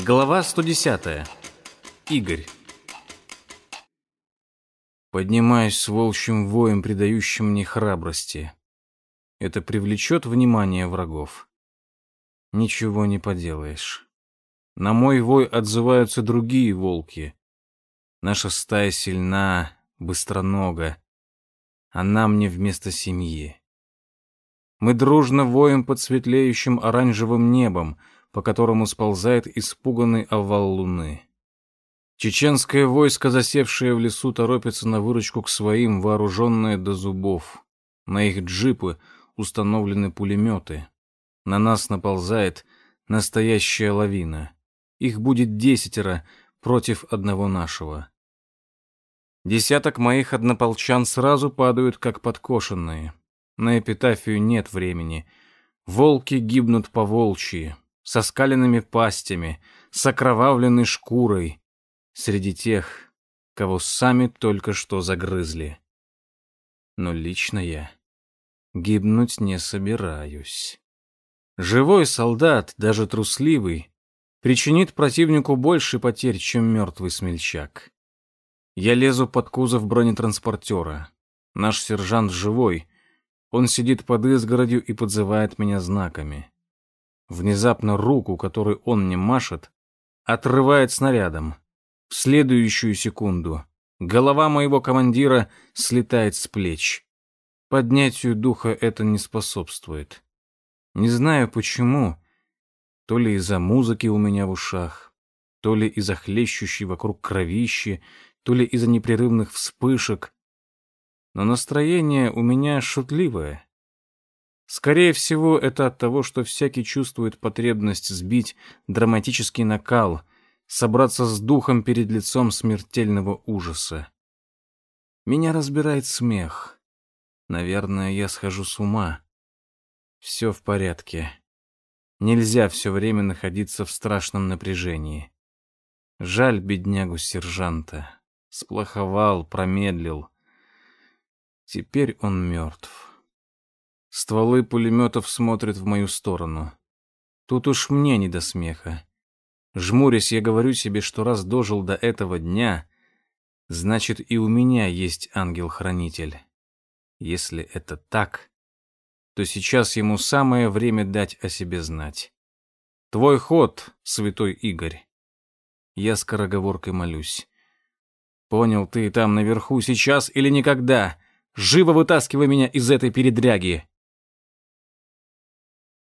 Глава 110. Игорь. Поднимаюсь с волчьим воем, придающим мне храбрости. Это привлечет внимание врагов. Ничего не поделаешь. На мой вой отзываются другие волки. Наша стая сильна, быстронога. Она мне вместо семьи. Мы дружно воем под светлеющим оранжевым небом — по которому сползает испуганный овал луны. Чеченское войско, засевшее в лесу, торопится на выручку к своим, вооруженное до зубов. На их джипы установлены пулеметы. На нас наползает настоящая лавина. Их будет десятеро против одного нашего. Десяток моих однополчан сразу падают, как подкошенные. На эпитафию нет времени. Волки гибнут по волчьи со скаленными пастями, с окровавленной шкурой, среди тех, кого сами только что загрызли. Но лично я гибнуть не собираюсь. Живой солдат, даже трусливый, причинит противнику больше потерь, чем мертвый смельчак. Я лезу под кузов бронетранспортера. Наш сержант живой. Он сидит под изгородью и подзывает меня знаками. Внезапно руку, которой он мне машет, отрывает снарядом. В следующую секунду голова моего командира слетает с плеч. Поднятию духа это не способствует. Не знаю почему, то ли из-за музыки у меня в ушах, то ли из-за хлещущей вокруг кровищи, то ли из-за непрерывных вспышек, но настроение у меня шутливое. Скорее всего, это от того, что всякий чувствует потребность сбить драматический накал, собраться с духом перед лицом смертельного ужаса. Меня разбирает смех. Наверное, я схожу с ума. Все в порядке. Нельзя все время находиться в страшном напряжении. Жаль беднягу сержанта. Сплоховал, промедлил. Теперь он мертв. Стволы пулеметов смотрят в мою сторону. Тут уж мне не до смеха. Жмурясь, я говорю себе, что раз дожил до этого дня, значит и у меня есть ангел-хранитель. Если это так, то сейчас ему самое время дать о себе знать. Твой ход, святой Игорь. Я скороговоркой молюсь. Понял ты там наверху сейчас или никогда? Живо вытаскивай меня из этой передряги.